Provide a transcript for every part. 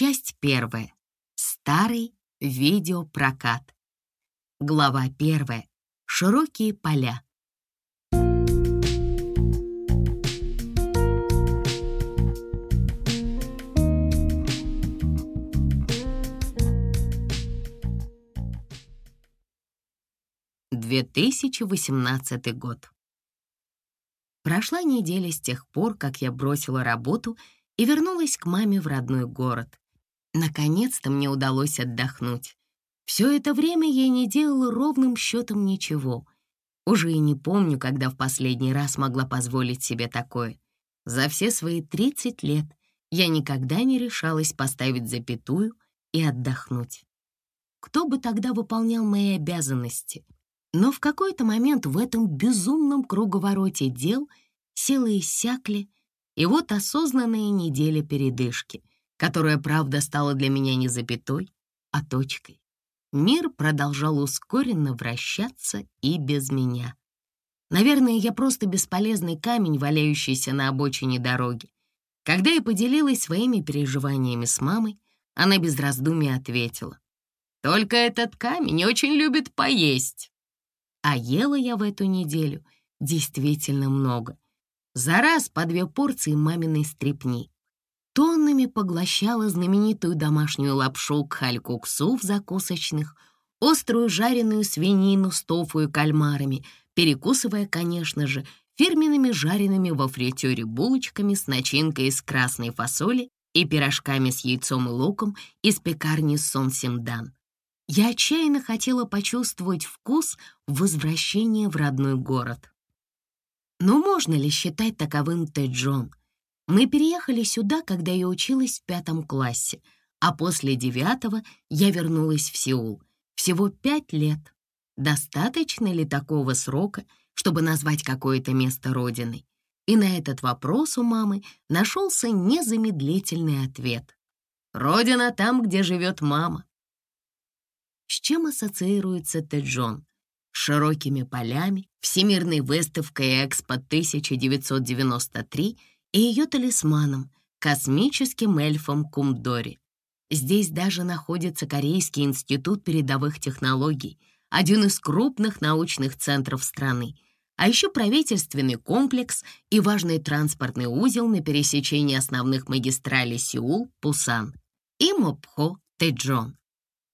Часть первая. Старый видеопрокат. Глава первая. Широкие поля. Две тысячи восемнадцатый год. Прошла неделя с тех пор, как я бросила работу и вернулась к маме в родной город. Наконец-то мне удалось отдохнуть. Все это время я не делала ровным счетом ничего. Уже и не помню, когда в последний раз могла позволить себе такое. За все свои 30 лет я никогда не решалась поставить запятую и отдохнуть. Кто бы тогда выполнял мои обязанности? Но в какой-то момент в этом безумном круговороте дел силы иссякли, и вот осознанная неделя передышки, которая, правда, стала для меня не запятой, а точкой. Мир продолжал ускоренно вращаться и без меня. Наверное, я просто бесполезный камень, валяющийся на обочине дороги. Когда я поделилась своими переживаниями с мамой, она без раздумий ответила. «Только этот камень очень любит поесть». А ела я в эту неделю действительно много — за раз по две порции маминой стрепни. Тоннами поглощала знаменитую домашнюю лапшу кхалькуксу в закусочных, острую жареную свинину с тофу и кальмарами, перекусывая, конечно же, фирменными жареными во фритюре булочками с начинкой из красной фасоли и пирожками с яйцом и луком из пекарни Сон Симдан. Я отчаянно хотела почувствовать вкус возвращения в родной город. Но можно ли считать таковым Тэджон? Мы переехали сюда, когда я училась в пятом классе, а после девятого я вернулась в Сеул. Всего пять лет. Достаточно ли такого срока, чтобы назвать какое-то место родиной? И на этот вопрос у мамы нашелся незамедлительный ответ. «Родина там, где живет мама». С чем ассоциируется Тэджон? широкими полями, Всемирной выставкой Экспо 1993 и ее талисманом, космическим эльфом Кумдори. Здесь даже находится Корейский институт передовых технологий, один из крупных научных центров страны, а еще правительственный комплекс и важный транспортный узел на пересечении основных магистралей Сеул-Пусан и Мопхо-Тэджон.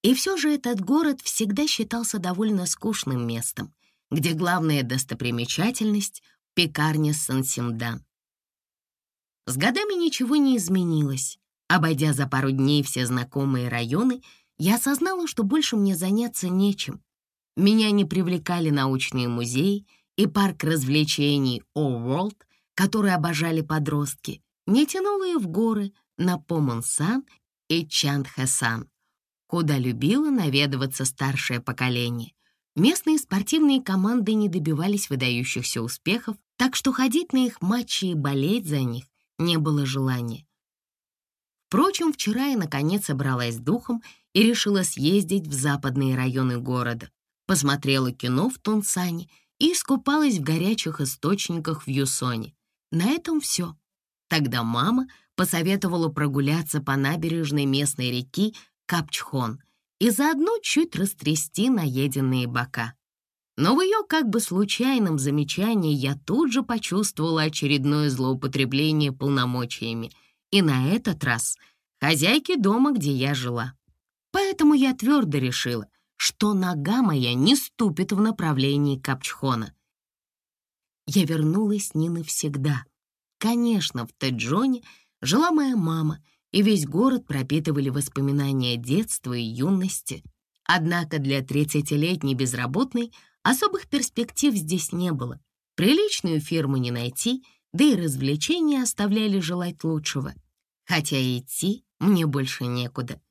И все же этот город всегда считался довольно скучным местом, где главная достопримечательность — пекарня Сансимдан. С годами ничего не изменилось. Обойдя за пару дней все знакомые районы, я осознала, что больше мне заняться нечем. Меня не привлекали научные музеи и парк развлечений О World, который обожали подростки, не тянуло и в горы на Помонсан и Чандхэсан куда любило наведываться старшее поколение. Местные спортивные команды не добивались выдающихся успехов, так что ходить на их матчи и болеть за них не было желания. Впрочем, вчера я наконец собралась духом и решила съездить в западные районы города. Посмотрела кино в Тунсане и искупалась в горячих источниках в Юсоне. На этом все. Тогда мама посоветовала прогуляться по набережной местной реки капчхон и заодно чуть растрясти наеденные бока. Но в ее как бы случайном замечании я тут же почувствовала очередное злоупотребление полномочиями, и на этот раз хозяйки дома, где я жила. Поэтому я твердо решила, что нога моя не ступит в направлении Капчхона. Я вернулась не навсегда. Конечно, в Теджоне жила моя мама — и весь город пропитывали воспоминания детства и юности. Однако для 30-летней безработной особых перспектив здесь не было. Приличную фирму не найти, да и развлечения оставляли желать лучшего. Хотя идти мне больше некуда.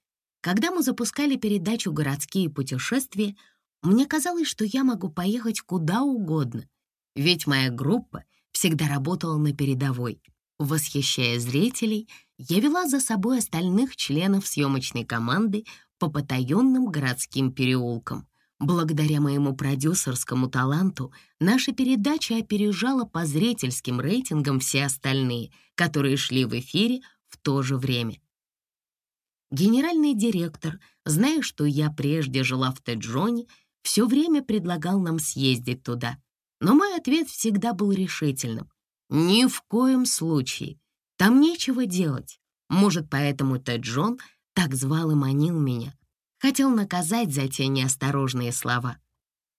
Когда мы запускали передачу «Городские путешествия», мне казалось, что я могу поехать куда угодно, ведь моя группа всегда работала на передовой, восхищая зрителей — я вела за собой остальных членов съемочной команды по потаенным городским переулкам. Благодаря моему продюсерскому таланту наша передача опережала по зрительским рейтингам все остальные, которые шли в эфире в то же время. Генеральный директор, зная, что я прежде жила в Теджоне, все время предлагал нам съездить туда. Но мой ответ всегда был решительным. Ни в коем случае. Там нечего делать. Может, поэтому Теджон так звал и манил меня. Хотел наказать за те неосторожные слова.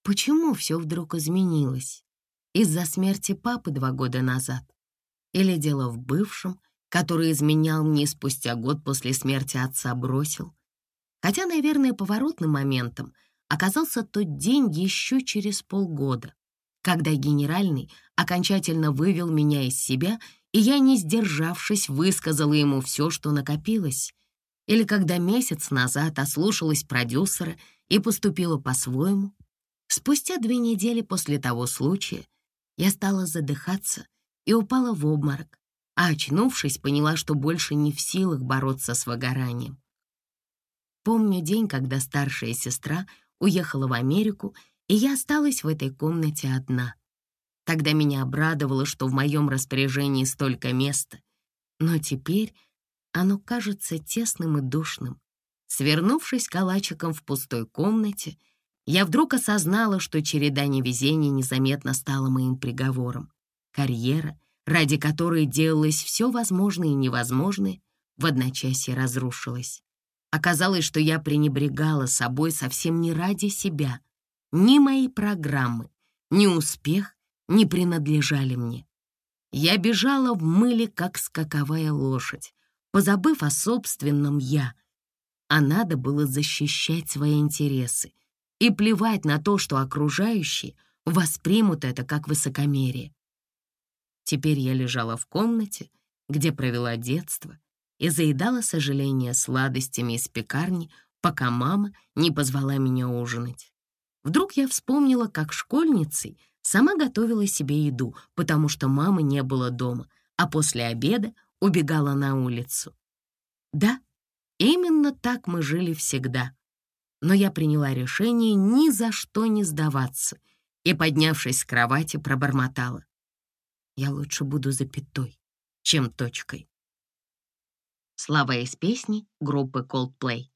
Почему все вдруг изменилось? Из-за смерти папы два года назад? Или дело в бывшем, который изменял мне спустя год после смерти отца, бросил? Хотя, наверное, поворотным моментом оказался тот день еще через полгода, когда генеральный окончательно вывел меня из себя, и я, не сдержавшись, высказала ему все, что накопилось. Или когда месяц назад ослушалась продюсера и поступила по-своему. Спустя две недели после того случая я стала задыхаться и упала в обморок, а очнувшись, поняла, что больше не в силах бороться с выгоранием. Помню день, когда старшая сестра уехала в Америку, и я осталась в этой комнате одна. Тогда меня обрадовало, что в моем распоряжении столько места, но теперь оно кажется тесным и душным. Свернувшись калачиком в пустой комнате, я вдруг осознала, что череда невезений незаметно стала моим приговором. Карьера, ради которой делалось все возможное и невозможное, в одночасье разрушилась. Оказалось, что я пренебрегала собой совсем не ради себя. Ни мои программы, ни успех не принадлежали мне. Я бежала в мыле, как скаковая лошадь, позабыв о собственном «я», а надо было защищать свои интересы и плевать на то, что окружающие воспримут это как высокомерие. Теперь я лежала в комнате, где провела детство, и заедала сожаление сладостями из пекарни, пока мама не позвала меня ужинать. Вдруг я вспомнила, как школьницей сама готовила себе еду, потому что мамы не было дома, а после обеда убегала на улицу. Да, именно так мы жили всегда. Но я приняла решение ни за что не сдаваться и, поднявшись с кровати, пробормотала. Я лучше буду запятой, чем точкой. Слова из песни группы Coldplay.